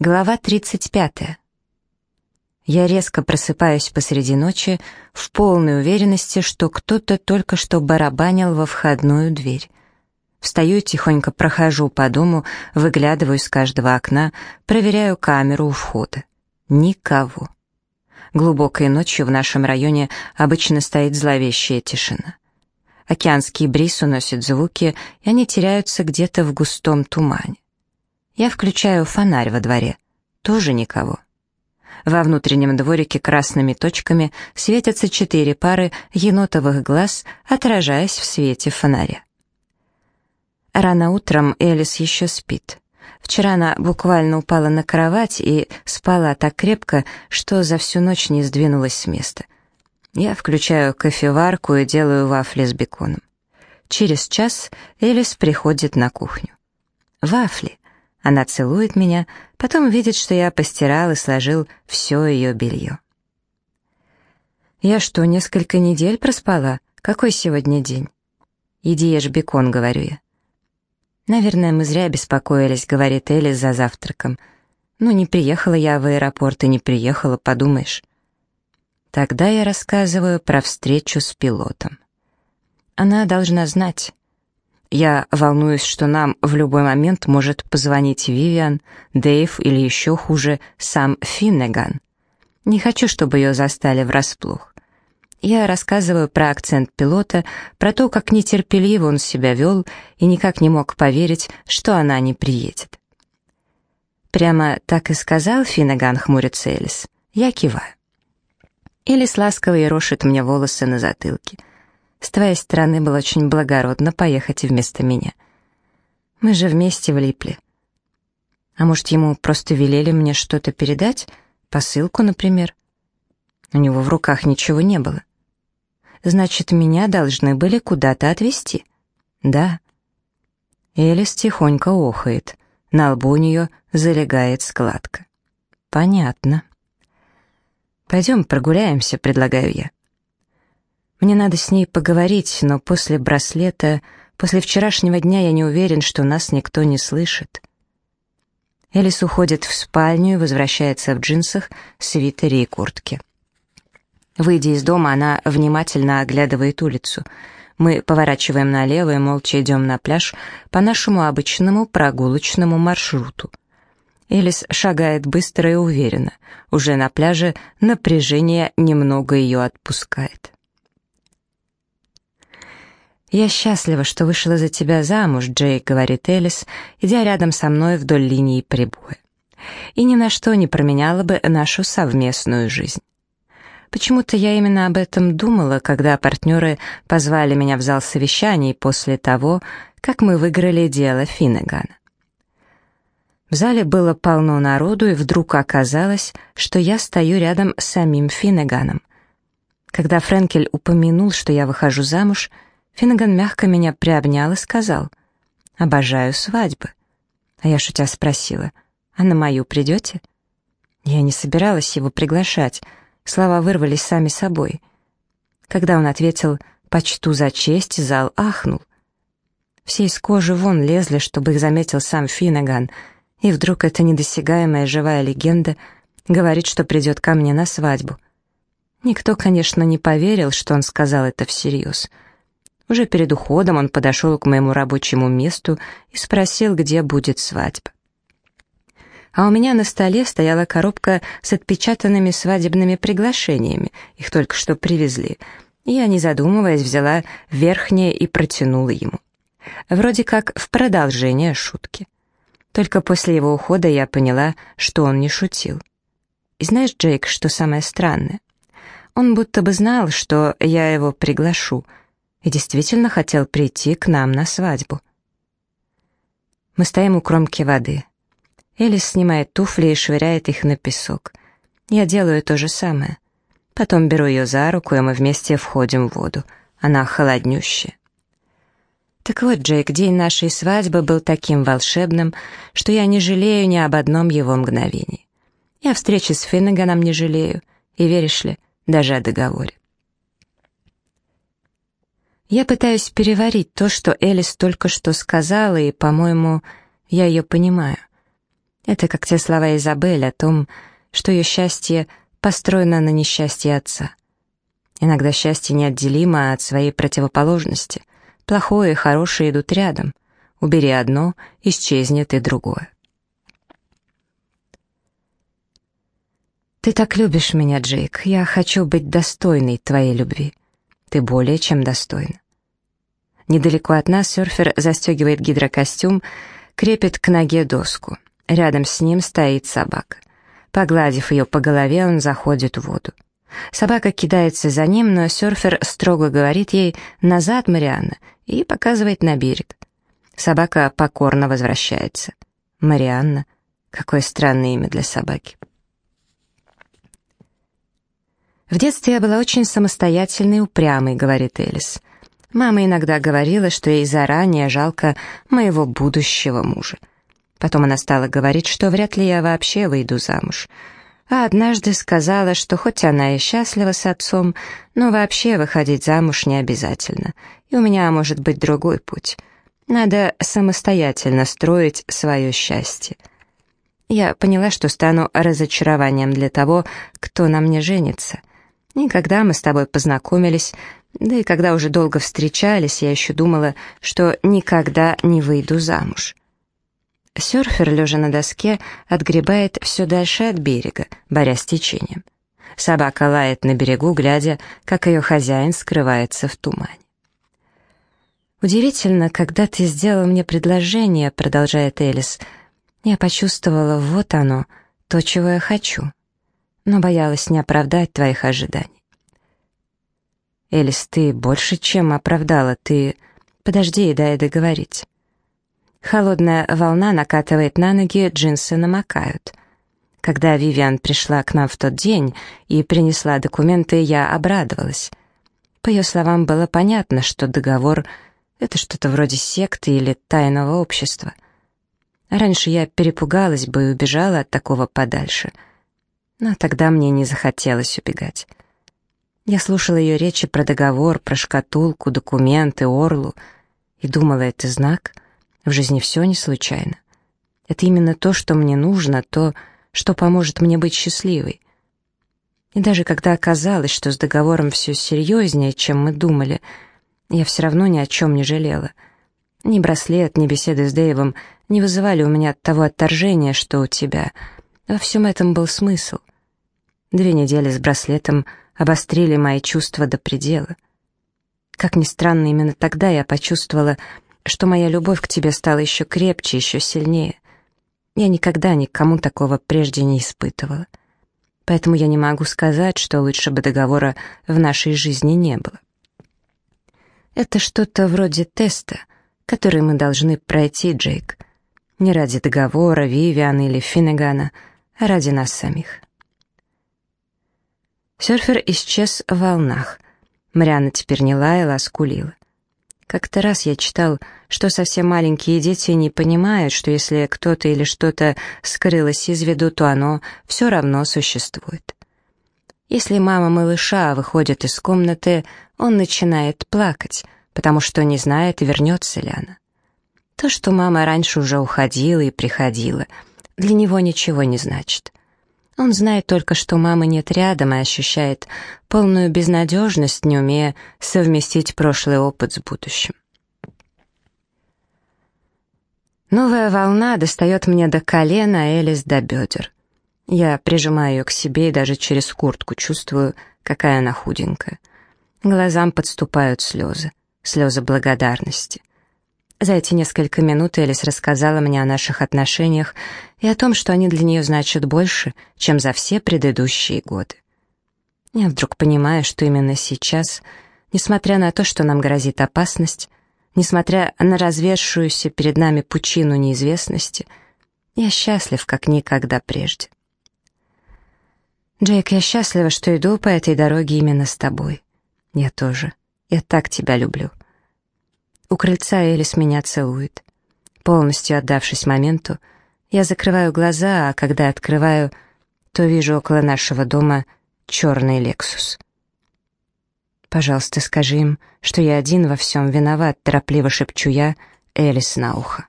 Глава 35. Я резко просыпаюсь посреди ночи в полной уверенности, что кто-то только что барабанил во входную дверь. Встаю и тихонько прохожу по дому, выглядываю из каждого окна, проверяю камеру у входа. Никого. Глубокой ночью в нашем районе обычно стоит зловещая тишина. Океанский бриз уносит звуки, и они теряются где-то в густом тумане. Я включаю фонарь во дворе. Тоже никого. Во внутреннем дворике красными точками светятся четыре пары енотовых глаз, отражаясь в свете фонаря. Рано утром Элис еще спит. Вчера она буквально упала на кровать и спала так крепко, что за всю ночь не сдвинулась с места. Я включаю кофеварку и делаю вафли с беконом. Через час Элис приходит на кухню. Вафли. Она целует меня, потом видит, что я постирал и сложил все ее белье. «Я что, несколько недель проспала? Какой сегодня день?» «Иди ешь бекон», — говорю я. «Наверное, мы зря беспокоились», — говорит Элис за завтраком. «Ну, не приехала я в аэропорт и не приехала, подумаешь». Тогда я рассказываю про встречу с пилотом. Она должна знать. Я волнуюсь, что нам в любой момент может позвонить Вивиан, Дэйв или еще хуже, сам Финнеган. Не хочу, чтобы ее застали врасплох. Я рассказываю про акцент пилота, про то, как нетерпеливо он себя вел и никак не мог поверить, что она не приедет. Прямо так и сказал Финнеган, хмурится Элис. Я киваю. Элис ласково ерошит мне волосы на затылке. С твоей стороны было очень благородно поехать вместо меня. Мы же вместе влипли. А может, ему просто велели мне что-то передать? Посылку, например? У него в руках ничего не было. Значит, меня должны были куда-то отвезти. Да. Элис тихонько охает. На лбу у нее залегает складка. Понятно. «Пойдем прогуляемся», — предлагаю я. Мне надо с ней поговорить, но после браслета, после вчерашнего дня я не уверен, что нас никто не слышит. Элис уходит в спальню и возвращается в джинсах, свитере и куртке. Выйдя из дома, она внимательно оглядывает улицу. Мы поворачиваем налево и молча идем на пляж по нашему обычному прогулочному маршруту. Элис шагает быстро и уверенно. Уже на пляже напряжение немного ее отпускает. «Я счастлива, что вышла за тебя замуж, Джейк», — говорит Элис, идя рядом со мной вдоль линии прибоя. «И ни на что не променяла бы нашу совместную жизнь». Почему-то я именно об этом думала, когда партнеры позвали меня в зал совещаний после того, как мы выиграли дело Финнегана. В зале было полно народу, и вдруг оказалось, что я стою рядом с самим Финнеганом. Когда Френкель упомянул, что я выхожу замуж, — Финнеган мягко меня приобнял и сказал, «Обожаю свадьбы». А я шутя спросила, «А на мою придете?» Я не собиралась его приглашать, слова вырвались сами собой. Когда он ответил «Почту за честь», зал ахнул. Все из кожи вон лезли, чтобы их заметил сам Финнеган, и вдруг эта недосягаемая живая легенда говорит, что придет ко мне на свадьбу. Никто, конечно, не поверил, что он сказал это всерьез — уже перед уходом он подошел к моему рабочему месту и спросил, где будет свадьба. А у меня на столе стояла коробка с отпечатанными свадебными приглашениями, их только что привезли. Я, не задумываясь, взяла верхнее и протянула ему. Вроде как в продолжение шутки. Только после его ухода я поняла, что он не шутил. И знаешь, Джейк, что самое странное? Он будто бы знал, что я его приглашу — и действительно хотел прийти к нам на свадьбу. Мы стоим у кромки воды. Элис снимает туфли и швыряет их на песок. Я делаю то же самое. Потом беру ее за руку, и мы вместе входим в воду. Она холоднющая. Так вот, Джейк, день нашей свадьбы был таким волшебным, что я не жалею ни об одном его мгновении. Я встречи с Финнеганом не жалею, и, веришь ли, даже о договоре. Я пытаюсь переварить то, что Элис только что сказала, и, по-моему, я ее понимаю. Это как те слова Изабель о том, что ее счастье построено на несчастье отца. Иногда счастье неотделимо от своей противоположности. Плохое и хорошее идут рядом. Убери одно, исчезнет и другое. «Ты так любишь меня, Джейк. Я хочу быть достойной твоей любви. Ты более чем достойна». Недалеко от нас серфер застегивает гидрокостюм, крепит к ноге доску. Рядом с ним стоит собака. Погладив ее по голове, он заходит в воду. Собака кидается за ним, но серфер строго говорит ей «назад, Марианна» и показывает на берег. Собака покорно возвращается. Марианна. Какое странное имя для собаки. В детстве я была очень самостоятельной и упрямой, говорит Элис. Мама иногда говорила, что ей заранее жалко моего будущего мужа. Потом она стала говорить, что вряд ли я вообще выйду замуж. А однажды сказала, что хоть она и счастлива с отцом, но вообще выходить замуж не обязательно, и у меня может быть другой путь. Надо самостоятельно строить свое счастье. Я поняла, что стану разочарованием для того, кто на мне женится. И когда мы с тобой познакомились, да и когда уже долго встречались, я еще думала, что никогда не выйду замуж. Серфер, лежа на доске, отгребает все дальше от берега, борясь с течением. Собака лает на берегу, глядя, как ее хозяин скрывается в тумане. «Удивительно, когда ты сделал мне предложение», — продолжает Элис, — «я почувствовала, вот оно, то, чего я хочу» но боялась не оправдать твоих ожиданий. Элис, ты больше чем оправдала, ты... Подожди, дай договорить. Холодная волна накатывает на ноги, джинсы намокают. Когда Вивиан пришла к нам в тот день и принесла документы, я обрадовалась. По ее словам, было понятно, что договор — это что-то вроде секты или тайного общества. Раньше я перепугалась бы и убежала от такого подальше — но тогда мне не захотелось убегать. Я слушала ее речи про договор, про шкатулку, документы, орлу, и думала, это знак. В жизни все не случайно. Это именно то, что мне нужно, то, что поможет мне быть счастливой. И даже когда оказалось, что с договором все серьезнее, чем мы думали, я все равно ни о чем не жалела. Ни браслет, ни беседы с Дэйвом не вызывали у меня того отторжения, что у тебя. Во всем этом был смысл. Две недели с браслетом обострили мои чувства до предела. Как ни странно, именно тогда я почувствовала, что моя любовь к тебе стала еще крепче, еще сильнее. Я никогда никому такого прежде не испытывала. Поэтому я не могу сказать, что лучше бы договора в нашей жизни не было. Это что-то вроде теста, который мы должны пройти, Джейк. Не ради договора, Вивиан или Финнегана, а ради нас самих. Серфер исчез в волнах. Марианна теперь не лаяла, а скулила. Как-то раз я читал, что совсем маленькие дети не понимают, что если кто-то или что-то скрылось из виду, то оно все равно существует. Если мама малыша выходит из комнаты, он начинает плакать, потому что не знает, вернется ли она. То, что мама раньше уже уходила и приходила, для него ничего не значит. Он знает только, что мамы нет рядом и ощущает полную безнадежность, не умея совместить прошлый опыт с будущим. Новая волна достает мне до колена, а Элис до бедер. Я прижимаю ее к себе и даже через куртку чувствую, какая она худенькая. Глазам подступают слезы, слезы благодарности. За эти несколько минут Элис рассказала мне о наших отношениях и о том, что они для нее значат больше, чем за все предыдущие годы. Я вдруг понимаю, что именно сейчас, несмотря на то, что нам грозит опасность, несмотря на развершуюся перед нами пучину неизвестности, я счастлив, как никогда прежде. Джейк, я счастлива, что иду по этой дороге именно с тобой. Я тоже. Я так тебя люблю. У крыльца Элис меня целует. Полностью отдавшись моменту, я закрываю глаза, а когда открываю, то вижу около нашего дома черный «Лексус». «Пожалуйста, скажи им, что я один во всем виноват», — торопливо шепчу я Элис на ухо.